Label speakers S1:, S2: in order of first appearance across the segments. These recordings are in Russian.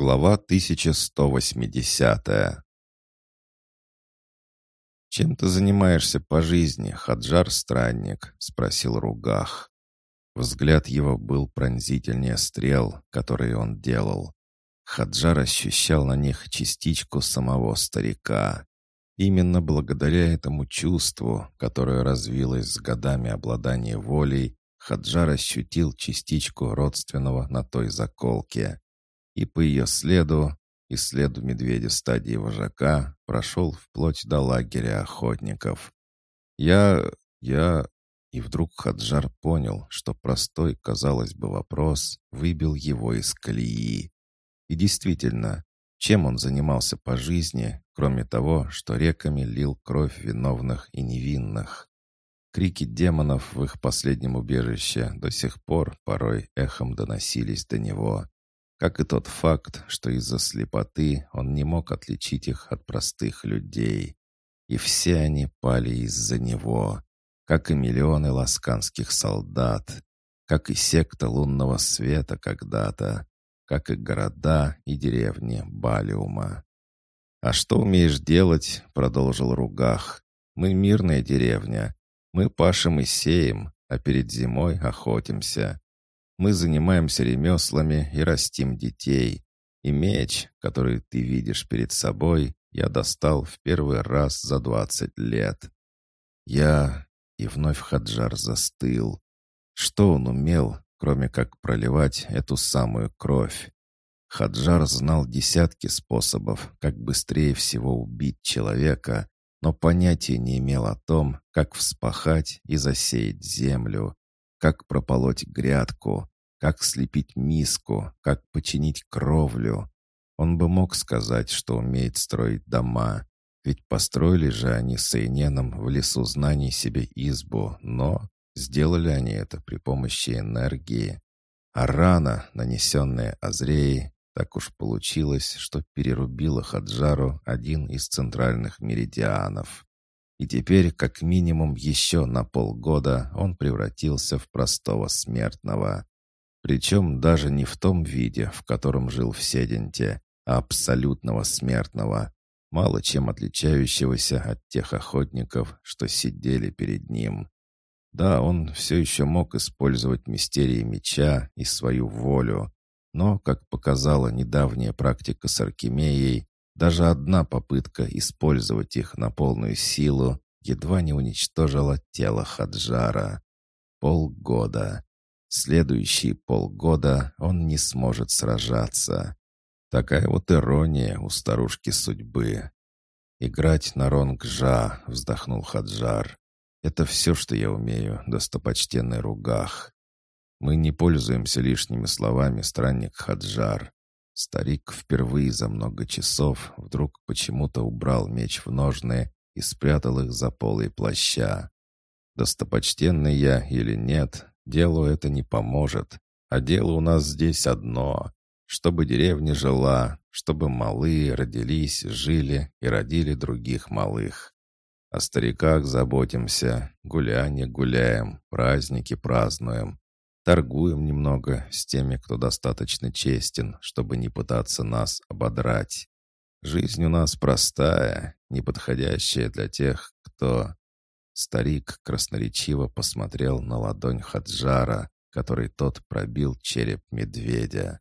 S1: Глава 1180 «Чем ты занимаешься по жизни, Хаджар-странник?» — спросил Ругах. Взгляд его был пронзительнее стрел, которые он делал. Хаджар ощущал на них частичку самого старика. Именно благодаря этому чувству, которое развилось с годами обладания волей, Хаджар ощутил частичку родственного на той заколке и по ее следу, и следу медведя стадии вожака, прошел вплоть до лагеря охотников. Я... я... И вдруг Хаджар понял, что простой, казалось бы, вопрос выбил его из колеи. И действительно, чем он занимался по жизни, кроме того, что реками лил кровь виновных и невинных? Крики демонов в их последнем убежище до сих пор порой эхом доносились до него как и тот факт, что из-за слепоты он не мог отличить их от простых людей. И все они пали из-за него, как и миллионы ласканских солдат, как и секта лунного света когда-то, как и города и деревни Балиума. «А что умеешь делать?» — продолжил Ругах. «Мы мирная деревня. Мы пашем и сеем, а перед зимой охотимся. Мы занимаемся ремеслами и растим детей. И меч, который ты видишь перед собой, я достал в первый раз за двадцать лет. Я... И вновь Хаджар застыл. Что он умел, кроме как проливать эту самую кровь? Хаджар знал десятки способов, как быстрее всего убить человека, но понятия не имел о том, как вспахать и засеять землю, как прополоть грядку, как слепить миску, как починить кровлю. Он бы мог сказать, что умеет строить дома, ведь построили же они с Эйненом в лесу знаний себе избу, но сделали они это при помощи энергии. А рана, нанесенная Азреей, так уж получилось, что перерубила Хаджару один из центральных меридианов. И теперь, как минимум, еще на полгода он превратился в простого смертного. Причем даже не в том виде, в котором жил в Седенте, а абсолютного смертного, мало чем отличающегося от тех охотников, что сидели перед ним. Да, он все еще мог использовать мистерии меча и свою волю, но, как показала недавняя практика с Аркемией, даже одна попытка использовать их на полную силу едва не уничтожила тело Хаджара. Полгода. Следующие полгода он не сможет сражаться. Такая вот ирония у старушки судьбы. «Играть на ронгжа», — вздохнул Хаджар. «Это все, что я умею, достопочтенный Ругах. Мы не пользуемся лишними словами, странник Хаджар. Старик впервые за много часов вдруг почему-то убрал меч в ножны и спрятал их за полой плаща. Достопочтенный я или нет, делу это не поможет. А дело у нас здесь одно — чтобы деревня жила, чтобы малые родились, жили и родили других малых. О стариках заботимся, гуляние гуляем, праздники празднуем, Торгуем немного с теми, кто достаточно честен, чтобы не пытаться нас ободрать. Жизнь у нас простая, неподходящая для тех, кто...» Старик красноречиво посмотрел на ладонь Хаджара, который тот пробил череп медведя.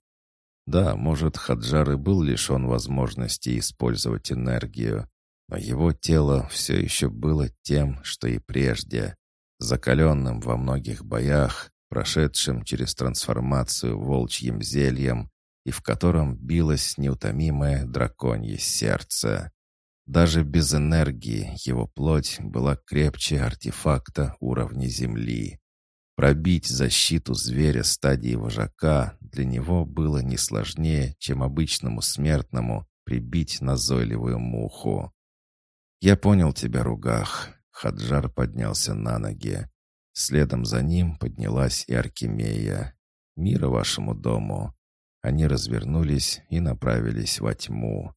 S1: Да, может, Хаджар и был лишен возможности использовать энергию, но его тело все еще было тем, что и прежде, закаленным во многих боях, прошедшим через трансформацию волчьим зельем и в котором билось неутомимое драконье сердце. Даже без энергии его плоть была крепче артефакта уровня Земли. Пробить защиту зверя стадии вожака для него было не сложнее, чем обычному смертному прибить назойливую муху. «Я понял тебя, Ругах», — Хаджар поднялся на ноги. Следом за ним поднялась и Аркемия. «Мира вашему дому!» Они развернулись и направились во тьму.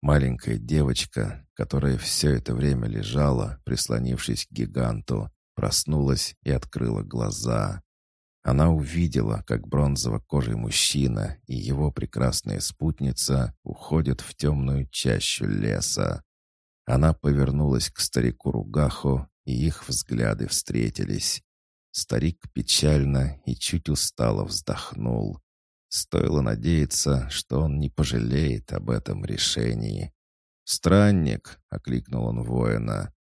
S1: Маленькая девочка, которая все это время лежала, прислонившись к гиганту, проснулась и открыла глаза. Она увидела, как бронзово-кожий мужчина и его прекрасная спутница уходят в темную чащу леса. Она повернулась к старику Ругаху, и их взгляды встретились. Старик печально и чуть устало вздохнул. Стоило надеяться, что он не пожалеет об этом решении. «Странник!» — окликнул он воина.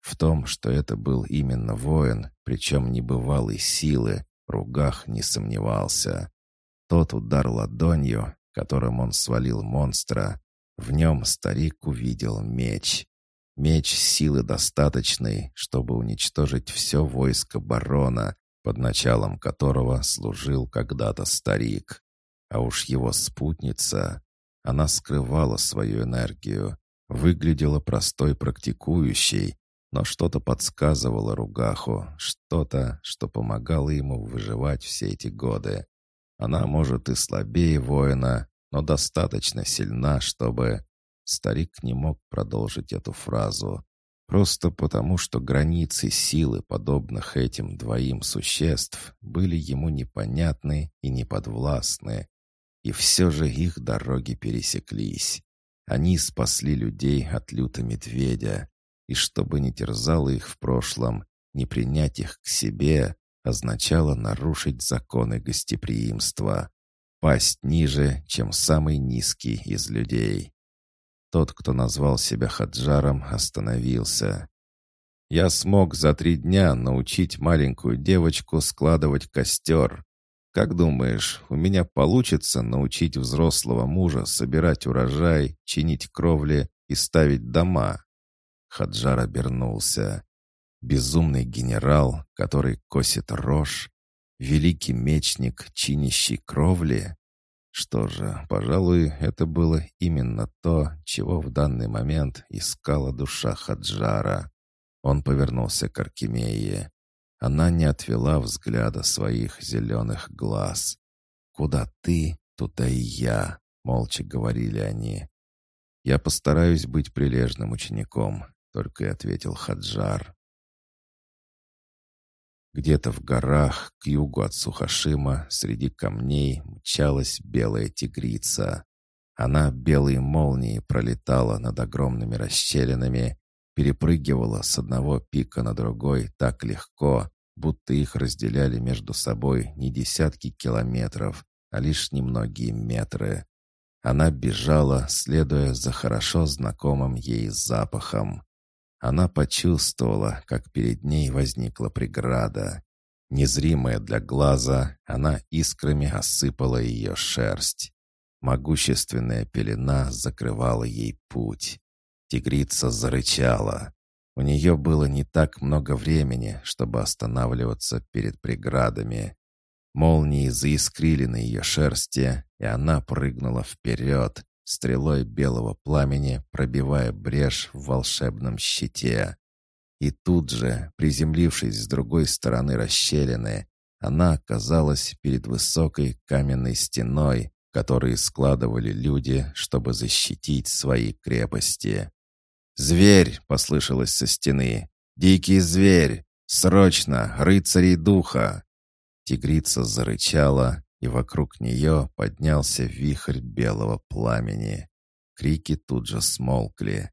S1: В том, что это был именно воин, причем небывалой силы, Ругах не сомневался. Тот удар ладонью, которым он свалил монстра, в нем старик увидел меч. Меч силы достаточной, чтобы уничтожить все войско барона, под началом которого служил когда-то старик. А уж его спутница, она скрывала свою энергию, выглядела простой практикующей, но что-то подсказывало Ругаху, что-то, что помогало ему выживать все эти годы. Она, может, и слабее воина, но достаточно сильна, чтобы... Старик не мог продолжить эту фразу. Просто потому, что границы силы подобных этим двоим существ были ему непонятны и неподвластны. И все же их дороги пересеклись. Они спасли людей от люта медведя, и чтобы не терзало их в прошлом, не принять их к себе, означало нарушить законы гостеприимства, пасть ниже, чем самый низкий из людей. Тот, кто назвал себя Хаджаром, остановился. «Я смог за три дня научить маленькую девочку складывать костер. Как думаешь, у меня получится научить взрослого мужа собирать урожай, чинить кровли и ставить дома?» Хаджар обернулся. Безумный генерал, который косит рожь, великий мечник, чинящий кровли. Что же, пожалуй, это было именно то, чего в данный момент искала душа Хаджара. Он повернулся к Аркемии. Она не отвела взгляда своих зеленых глаз. «Куда ты, туда и я», — молча говорили они. «Я постараюсь быть прилежным учеником», только и ответил Хаджар. Где-то в горах, к югу от Сухашима, среди камней мчалась белая тигрица. Она белой молнией пролетала над огромными расщелинами, перепрыгивала с одного пика на другой так легко, будто их разделяли между собой не десятки километров, а лишь немногие метры. Она бежала, следуя за хорошо знакомым ей запахом. Она почувствовала, как перед ней возникла преграда. Незримая для глаза, она искрами осыпала ее шерсть. Могущественная пелена закрывала ей путь. Тигрица зарычала. У нее было не так много времени, чтобы останавливаться перед преградами. Молнии заискрили на ее шерсти, и она прыгнула вперед, стрелой белого пламени, пробивая брешь в волшебном щите. И тут же, приземлившись с другой стороны расщелины, она оказалась перед высокой каменной стеной, которые складывали люди, чтобы защитить свои крепости. «Зверь!» — послышалось со стены. «Дикий зверь! Срочно! Рыцарей духа!» Тигрица зарычала, и вокруг нее поднялся вихрь белого пламени. Крики тут же смолкли.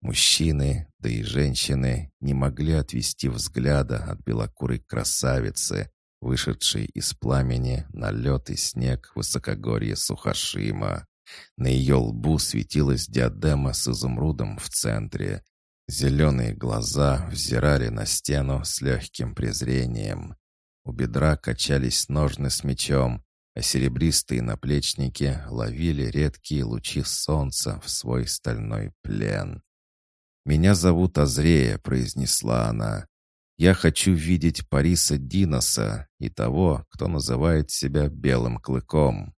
S1: Мужчины, и женщины не могли отвести взгляда от белокурой красавицы, вышедшей из пламени на лед и снег высокогорья Сухашима. На ее лбу светилась диадема с изумрудом в центре. Зеленые глаза взирали на стену с легким презрением. У бедра качались ножны с мечом, а серебристые наплечники ловили редкие лучи солнца в свой стальной плен. «Меня зовут Азрея», — произнесла она. «Я хочу видеть Париса Диноса и того, кто называет себя Белым Клыком».